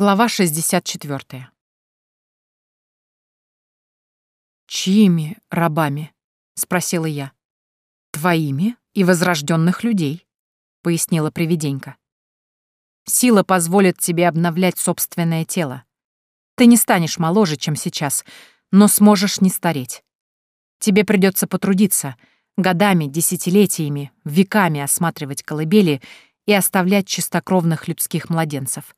Глава 64. «Чьими рабами?» — спросила я. «Твоими и возрожденных людей», — пояснила привиденька. «Сила позволит тебе обновлять собственное тело. Ты не станешь моложе, чем сейчас, но сможешь не стареть. Тебе придется потрудиться, годами, десятилетиями, веками осматривать колыбели и оставлять чистокровных людских младенцев.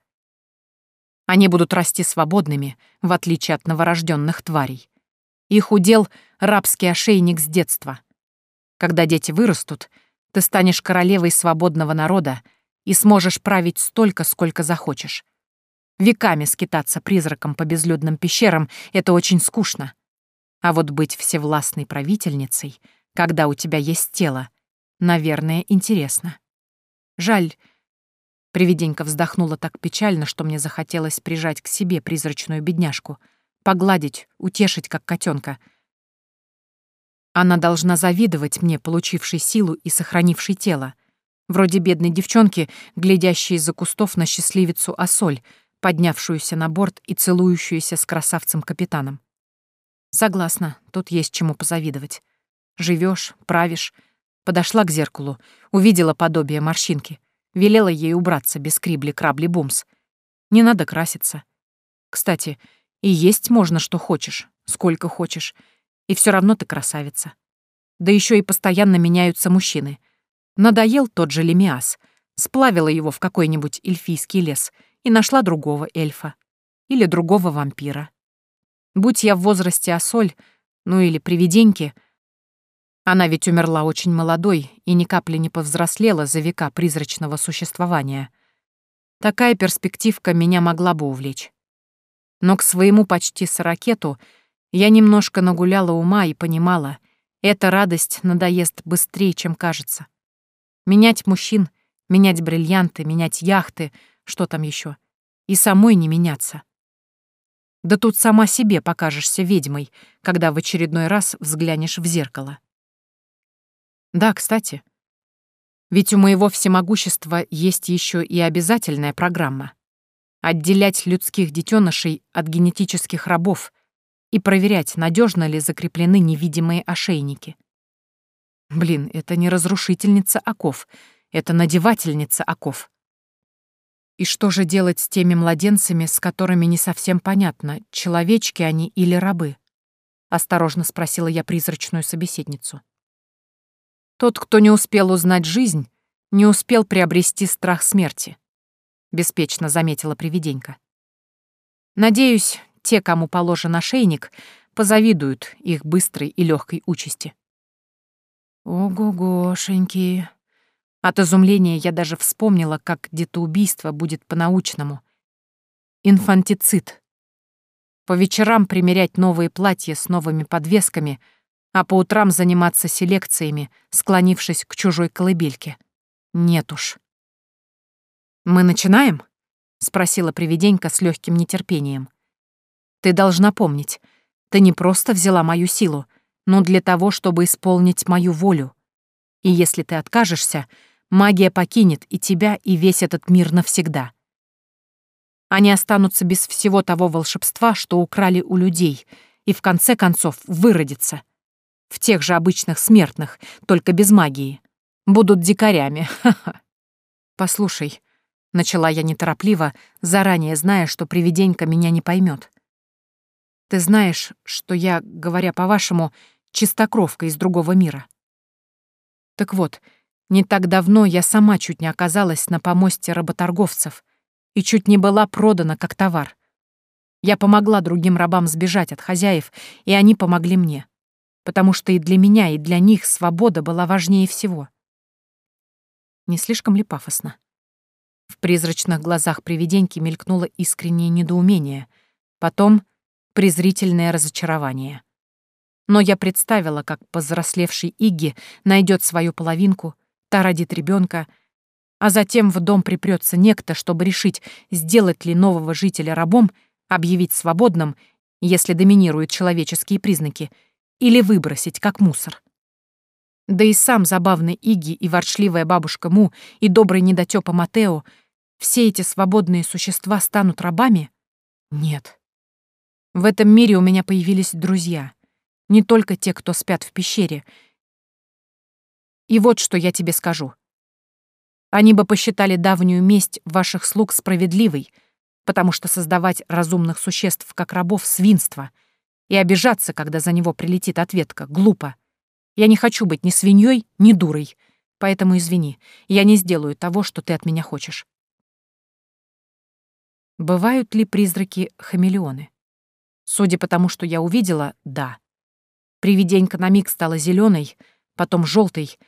Они будут расти свободными, в отличие от новорожденных тварей. Их удел — рабский ошейник с детства. Когда дети вырастут, ты станешь королевой свободного народа и сможешь править столько, сколько захочешь. Веками скитаться призраком по безлюдным пещерам — это очень скучно. А вот быть всевластной правительницей, когда у тебя есть тело, наверное, интересно. Жаль, Привиденька вздохнула так печально, что мне захотелось прижать к себе призрачную бедняжку, погладить, утешить, как котенка. Она должна завидовать мне, получившей силу и сохранившей тело. Вроде бедной девчонки, глядящей из-за кустов на счастливицу Асоль, поднявшуюся на борт и целующуюся с красавцем-капитаном. Согласна, тут есть чему позавидовать. Живешь, правишь. Подошла к зеркалу, увидела подобие морщинки — Велела ей убраться без крибли-крабли-бумс. Не надо краситься. Кстати, и есть можно что хочешь, сколько хочешь, и все равно ты красавица. Да еще и постоянно меняются мужчины. Надоел тот же Лемиас, сплавила его в какой-нибудь эльфийский лес и нашла другого эльфа. Или другого вампира. Будь я в возрасте Асоль, ну или привиденьки — она ведь умерла очень молодой и ни капли не повзрослела за века призрачного существования. Такая перспективка меня могла бы увлечь. Но к своему почти сорокету я немножко нагуляла ума и понимала, эта радость надоест быстрее, чем кажется. Менять мужчин, менять бриллианты, менять яхты, что там еще, и самой не меняться. Да тут сама себе покажешься ведьмой, когда в очередной раз взглянешь в зеркало. Да, кстати. Ведь у моего всемогущества есть еще и обязательная программа — отделять людских детенышей от генетических рабов и проверять, надежно ли закреплены невидимые ошейники. Блин, это не разрушительница оков, это надевательница оков. И что же делать с теми младенцами, с которыми не совсем понятно, человечки они или рабы? Осторожно спросила я призрачную собеседницу. Тот, кто не успел узнать жизнь, не успел приобрести страх смерти, беспечно заметила привиденька. Надеюсь, те, кому положен ошейник, позавидуют их быстрой и легкой участи. Ого-гошеньки. От изумления я даже вспомнила, как где-то убийство будет по-научному. Инфантицид. По вечерам примерять новые платья с новыми подвесками — а по утрам заниматься селекциями, склонившись к чужой колыбельке. Нет уж. «Мы начинаем?» — спросила привиденька с легким нетерпением. «Ты должна помнить, ты не просто взяла мою силу, но для того, чтобы исполнить мою волю. И если ты откажешься, магия покинет и тебя, и весь этот мир навсегда. Они останутся без всего того волшебства, что украли у людей, и в конце концов выродятся в тех же обычных смертных, только без магии. Будут дикарями, ха-ха. Послушай, начала я неторопливо, заранее зная, что привиденька меня не поймет. Ты знаешь, что я, говоря по-вашему, чистокровка из другого мира. Так вот, не так давно я сама чуть не оказалась на помосте работорговцев и чуть не была продана как товар. Я помогла другим рабам сбежать от хозяев, и они помогли мне потому что и для меня, и для них свобода была важнее всего. Не слишком ли пафосно? В призрачных глазах привиденьки мелькнуло искреннее недоумение, потом презрительное разочарование. Но я представила, как повзрослевший Игги найдет свою половинку, та родит ребенка, а затем в дом припрется некто, чтобы решить, сделать ли нового жителя рабом, объявить свободным, если доминируют человеческие признаки — или выбросить, как мусор. Да и сам забавный Иги и ворчливая бабушка Му и добрый недотёпа Матео все эти свободные существа станут рабами? Нет. В этом мире у меня появились друзья. Не только те, кто спят в пещере. И вот что я тебе скажу. Они бы посчитали давнюю месть ваших слуг справедливой, потому что создавать разумных существ как рабов — свинство, и обижаться, когда за него прилетит ответка, глупо. Я не хочу быть ни свиньей, ни дурой, поэтому извини, я не сделаю того, что ты от меня хочешь. Бывают ли призраки хамелеоны? Судя по тому, что я увидела, да. Привиденька на миг стала зеленой, потом желтой.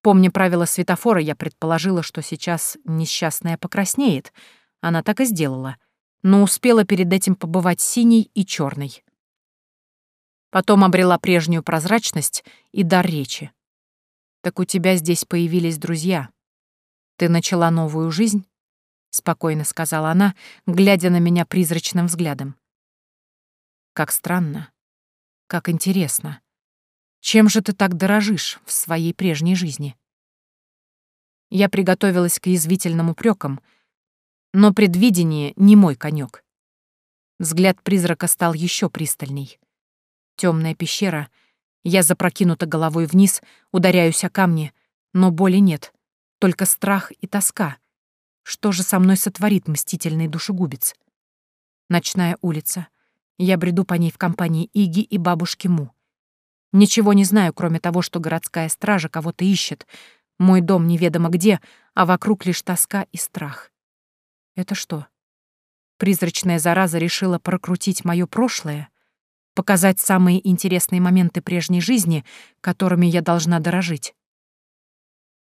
Помня правила светофора, я предположила, что сейчас несчастная покраснеет. Она так и сделала, но успела перед этим побывать синей и черной. Потом обрела прежнюю прозрачность и дар речи. «Так у тебя здесь появились друзья. Ты начала новую жизнь?» — спокойно сказала она, глядя на меня призрачным взглядом. «Как странно. Как интересно. Чем же ты так дорожишь в своей прежней жизни?» Я приготовилась к язвительным упрекам, но предвидение не мой конек. Взгляд призрака стал еще пристальней. Темная пещера. Я запрокинута головой вниз, ударяюсь о камни, но боли нет, только страх и тоска — что же со мной сотворит мстительный душегубец? Ночная улица. Я бреду по ней в компании Иги и бабушки Му. Ничего не знаю, кроме того, что городская стража кого-то ищет. Мой дом неведомо где, а вокруг лишь тоска и страх. Это что? Призрачная зараза решила прокрутить мое прошлое? Показать самые интересные моменты прежней жизни, которыми я должна дорожить?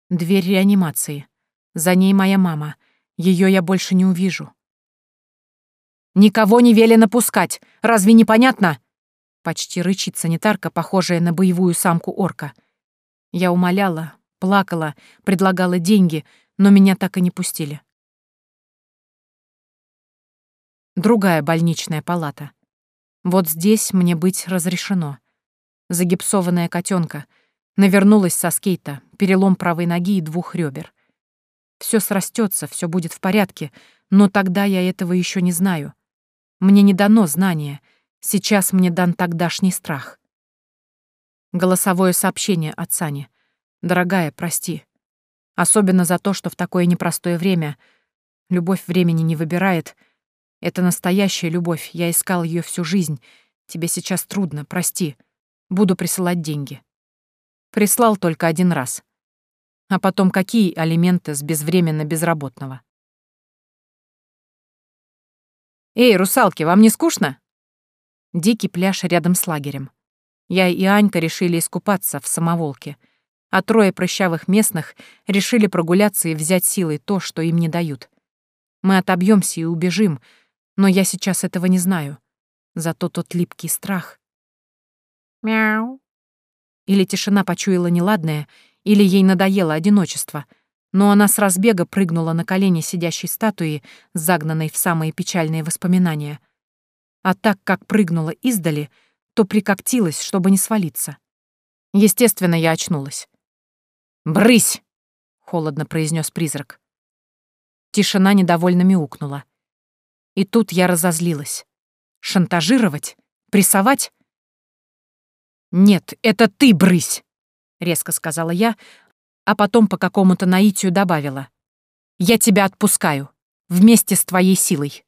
Дверь реанимации. За ней моя мама. Ее я больше не увижу. «Никого не велено пускать! Разве не понятно?» Почти рычит санитарка, похожая на боевую самку орка. Я умоляла, плакала, предлагала деньги, но меня так и не пустили. Другая больничная палата. Вот здесь мне быть разрешено. Загипсованная котенка. Навернулась со скейта, перелом правой ноги и двух ребер. Все срастется, все будет в порядке, но тогда я этого еще не знаю. Мне не дано знание. Сейчас мне дан тогдашний страх. Голосовое сообщение от Сани. «Дорогая, прости. Особенно за то, что в такое непростое время любовь времени не выбирает. Это настоящая любовь, я искал ее всю жизнь. Тебе сейчас трудно, прости. Буду присылать деньги». Прислал только один раз — а потом какие алименты с безвременно безработного? «Эй, русалки, вам не скучно?» Дикий пляж рядом с лагерем. Я и Анька решили искупаться в самоволке, а трое прыщавых местных решили прогуляться и взять силой то, что им не дают. Мы отобьемся и убежим, но я сейчас этого не знаю. Зато тот липкий страх. Мяу. Или тишина почуяла неладное, или ей надоело одиночество, но она с разбега прыгнула на колени сидящей статуи, загнанной в самые печальные воспоминания. А так как прыгнула издали, то прикоктилась, чтобы не свалиться. Естественно, я очнулась. «Брысь!» — холодно произнес призрак. Тишина недовольно мяукнула. И тут я разозлилась. Шантажировать? Прессовать? Нет, это ты брысь! — резко сказала я, а потом по какому-то наитию добавила. «Я тебя отпускаю. Вместе с твоей силой».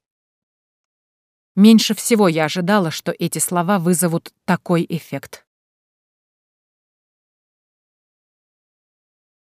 Меньше всего я ожидала, что эти слова вызовут такой эффект.